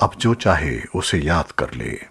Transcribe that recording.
अब जो चाहे उसे याद कर ले।